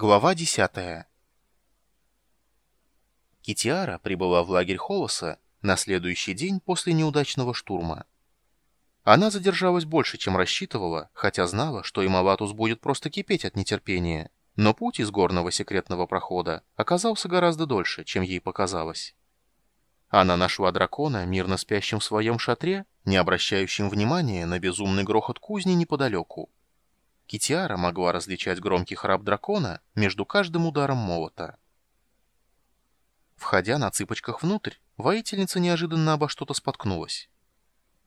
Глава 10 Китиара прибыла в лагерь Холоса на следующий день после неудачного штурма. Она задержалась больше, чем рассчитывала, хотя знала, что Ималатус будет просто кипеть от нетерпения, но путь из горного секретного прохода оказался гораздо дольше, чем ей показалось. Она нашла дракона, мирно спящим в своем шатре, не обращающим внимания на безумный грохот кузни неподалеку. Китиара могла различать громкий храп дракона между каждым ударом молота. Входя на цыпочках внутрь, воительница неожиданно обо что-то споткнулась.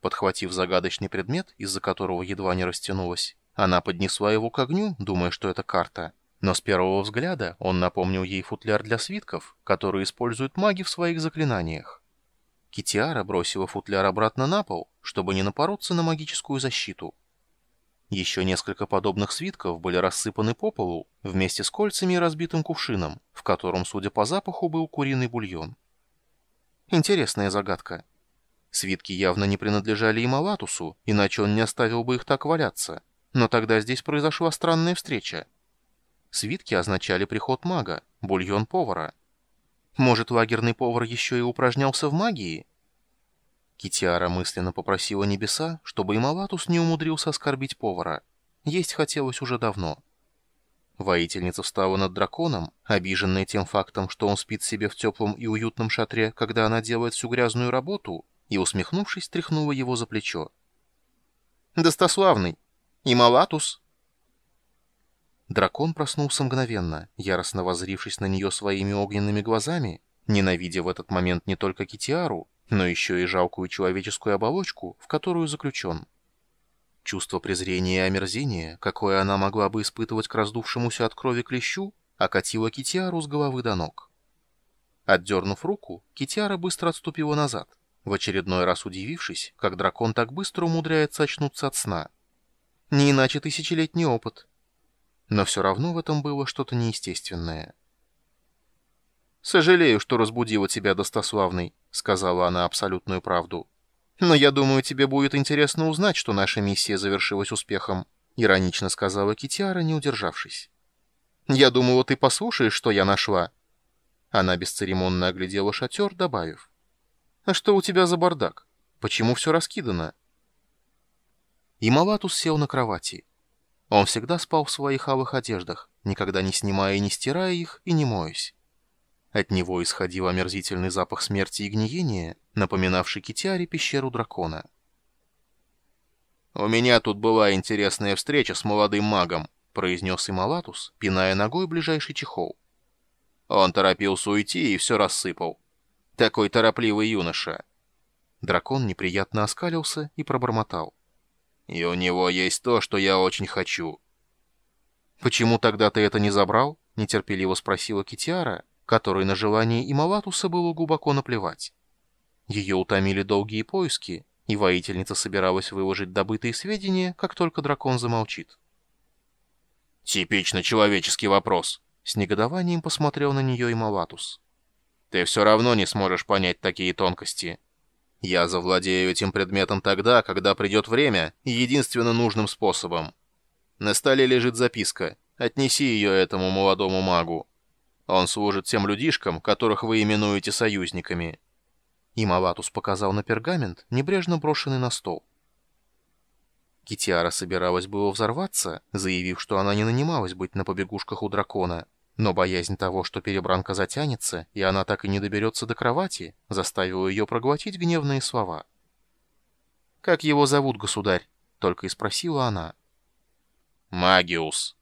Подхватив загадочный предмет, из-за которого едва не растянулась, она поднесла его к огню, думая, что это карта. Но с первого взгляда он напомнил ей футляр для свитков, которые используют маги в своих заклинаниях. Китиара бросила футляр обратно на пол, чтобы не напороться на магическую защиту. Еще несколько подобных свитков были рассыпаны по полу вместе с кольцами и разбитым кувшином, в котором, судя по запаху, был куриный бульон. Интересная загадка. Свитки явно не принадлежали и Малатусу, иначе он не оставил бы их так валяться. Но тогда здесь произошла странная встреча. Свитки означали приход мага, бульон повара. Может, лагерный повар еще и упражнялся в магии? Китиара мысленно попросила небеса, чтобы и Малатус не умудрился оскорбить повара. Есть хотелось уже давно. Воительница встала над драконом, обиженная тем фактом, что он спит себе в теплом и уютном шатре, когда она делает всю грязную работу, и, усмехнувшись, тряхнула его за плечо. «Достославный! И Малатус!» Дракон проснулся мгновенно, яростно воззрившись на нее своими огненными глазами, ненавидя в этот момент не только Китиару, но еще и жалкую человеческую оболочку, в которую заключен. Чувство презрения и омерзения, какое она могла бы испытывать к раздувшемуся от крови клещу, окатило Китиару с головы до ног. Отдернув руку, Китиара быстро отступила назад, в очередной раз удивившись, как дракон так быстро умудряется очнуться от сна. Не иначе тысячелетний опыт. Но все равно в этом было что-то неестественное. «Сожалею, что разбудила тебя, достославный», — сказала она абсолютную правду. «Но я думаю, тебе будет интересно узнать, что наша миссия завершилась успехом», — иронично сказала Китиара, не удержавшись. «Я думала, ты послушаешь, что я нашла». Она бесцеремонно оглядела шатер, добавив. «А что у тебя за бардак? Почему все раскидано?» И Малатус сел на кровати. Он всегда спал в своих алых одеждах, никогда не снимая и не стирая их и не моясь. От него исходил омерзительный запах смерти и гниения, напоминавший Китяре пещеру дракона. «У меня тут была интересная встреча с молодым магом», — произнес Ималатус, пиная ногой ближайший чехол. Он торопился уйти и все рассыпал. Такой торопливый юноша. Дракон неприятно оскалился и пробормотал. «И у него есть то, что я очень хочу». «Почему тогда ты это не забрал?» — нетерпеливо спросила Китиара, которой на желание Ималатуса было глубоко наплевать. Ее утомили долгие поиски, и воительница собиралась выложить добытые сведения, как только дракон замолчит. «Типично человеческий вопрос», — с негодованием посмотрел на нее Ималатус. «Ты все равно не сможешь понять такие тонкости. Я завладею этим предметом тогда, когда придет время, и единственно нужным способом. На столе лежит записка. Отнеси ее этому молодому магу. Он служит тем людишкам, которых вы именуете союзниками». И Малатус показал на пергамент, небрежно брошенный на стол. Китиара собиралась было взорваться, заявив, что она не нанималась быть на побегушках у дракона, но боязнь того, что перебранка затянется, и она так и не доберется до кровати, заставила ее проглотить гневные слова. «Как его зовут, государь?» — только и спросила она. «Магиус».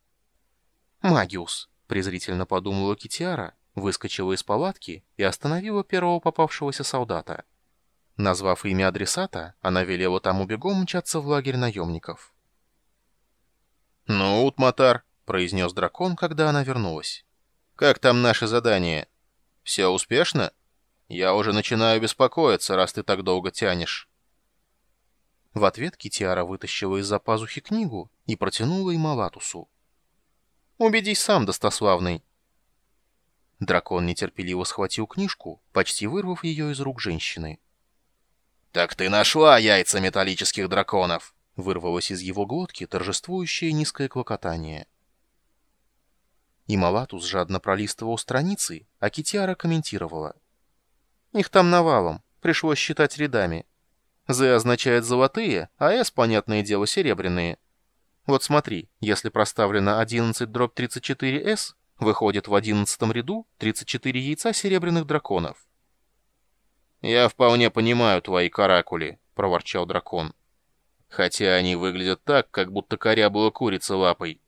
«Магиус презрительно подумала Китиара, выскочила из палатки и остановила первого попавшегося солдата. Назвав имя адресата, она велела тому бегом мчаться в лагерь наемников. «Ну, Утматар», — произнес дракон, когда она вернулась. «Как там наше задание? Все успешно? Я уже начинаю беспокоиться, раз ты так долго тянешь». В ответ Китиара вытащила из-за пазухи книгу и протянула им Алатусу. Убедись сам, достославный». Дракон нетерпеливо схватил книжку, почти вырвав ее из рук женщины. «Так ты нашла яйца металлических драконов!» Вырвалось из его глотки торжествующее низкое клокотание. И Малатус жадно пролистывал страницы, а Китиара комментировала. «Их там навалом, пришлось считать рядами. «З» означает «золотые», а «С», понятное дело, серебряные. Вот смотри, если проставлено 11 дробь 34С, выходит в 11 ряду 34 яйца серебряных драконов. «Я вполне понимаю твои каракули», — проворчал дракон. «Хотя они выглядят так, как будто коря была курица лапой».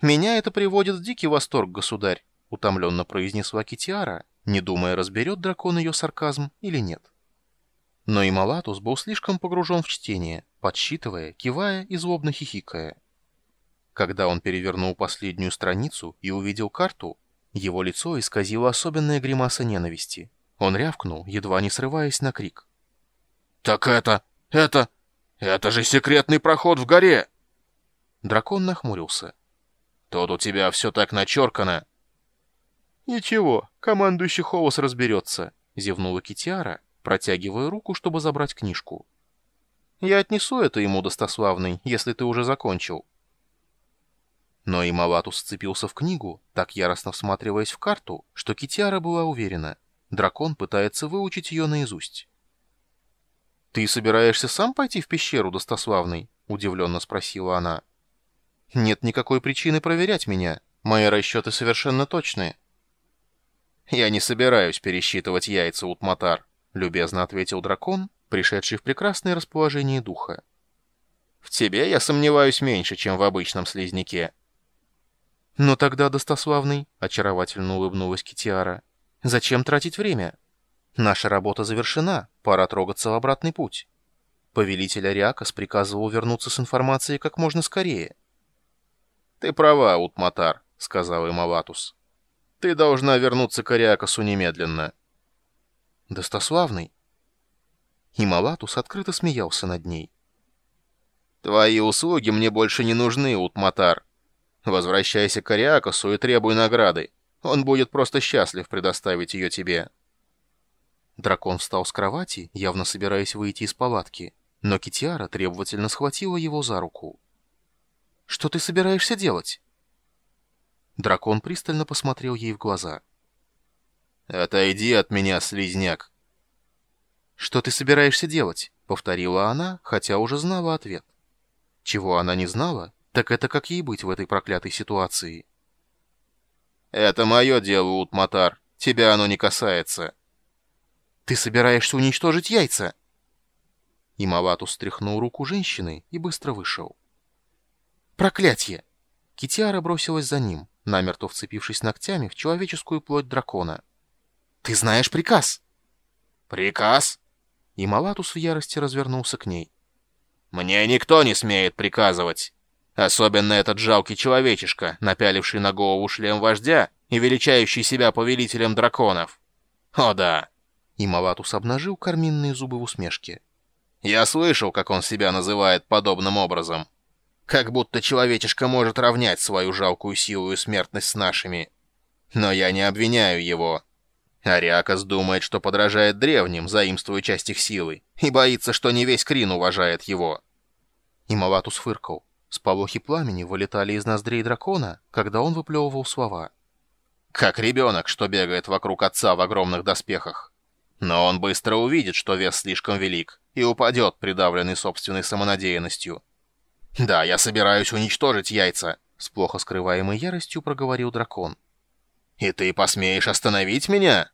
«Меня это приводит в дикий восторг, государь», — утомленно произнесла Китиара, не думая, разберет дракон ее сарказм или нет. Но и Малатус был слишком погружен в чтение, подсчитывая, кивая и злобно хихикая. Когда он перевернул последнюю страницу и увидел карту, его лицо исказило особенная гримаса ненависти. Он рявкнул, едва не срываясь на крик. «Так это... это... это же секретный проход в горе!» Дракон нахмурился. «Тут у тебя все так начеркано!» «Ничего, командующий Холос разберется», — зевнула Китиара, протягивая руку, чтобы забрать книжку. «Я отнесу это ему, достославный, если ты уже закончил». Но и Малатус сцепился в книгу, так яростно всматриваясь в карту, что Китиара была уверена. Дракон пытается выучить ее наизусть. «Ты собираешься сам пойти в пещеру, достославный?» — удивленно спросила она. «Нет никакой причины проверять меня. Мои расчеты совершенно точные». «Я не собираюсь пересчитывать яйца, Утматар», — любезно ответил дракон, пришедший в прекрасное расположение духа. «В тебе я сомневаюсь меньше, чем в обычном слизняке». «Но тогда, достославный», — очаровательно улыбнулась Китиара, — «зачем тратить время? Наша работа завершена, пора трогаться в обратный путь». Повелитель Ариакас приказывал вернуться с информацией как можно скорее. «Ты права, Утматар», — сказал Ималатус. «Ты должна вернуться к Ариакасу немедленно». Достославный. И Малатус открыто смеялся над ней. «Твои услуги мне больше не нужны, Утматар. Возвращайся к Ариакосу и требуй награды. Он будет просто счастлив предоставить ее тебе». Дракон встал с кровати, явно собираясь выйти из палатки, но Китиара требовательно схватила его за руку. «Что ты собираешься делать?» Дракон пристально посмотрел ей в глаза. «Отойди от меня, слизняк!» «Что ты собираешься делать?» — повторила она, хотя уже знала ответ. Чего она не знала, так это как ей быть в этой проклятой ситуации. «Это мое дело, Утматар. Тебя оно не касается». «Ты собираешься уничтожить яйца?» И Малатус стряхнул руку женщины и быстро вышел. «Проклятье!» Китиара бросилась за ним, намертво вцепившись ногтями в человеческую плоть дракона. «Ты знаешь приказ!» «Приказ?» И Малатус в ярости развернулся к ней. «Мне никто не смеет приказывать. Особенно этот жалкий человечишка, напяливший на голову шлем вождя и величающий себя повелителем драконов. О да!» И Малатус обнажил карминные зубы в усмешке. «Я слышал, как он себя называет подобным образом. Как будто человечишка может равнять свою жалкую силу и смертность с нашими. Но я не обвиняю его». Ариакас думает, что подражает древним, заимствуя часть их силы, и боится, что не весь Крин уважает его. И Малатус фыркал. Сполохи пламени вылетали из ноздрей дракона, когда он выплевывал слова. Как ребенок, что бегает вокруг отца в огромных доспехах. Но он быстро увидит, что вес слишком велик, и упадет, придавленный собственной самонадеянностью. «Да, я собираюсь уничтожить яйца», — с плохо скрываемой яростью проговорил дракон. «И ты посмеешь остановить меня?»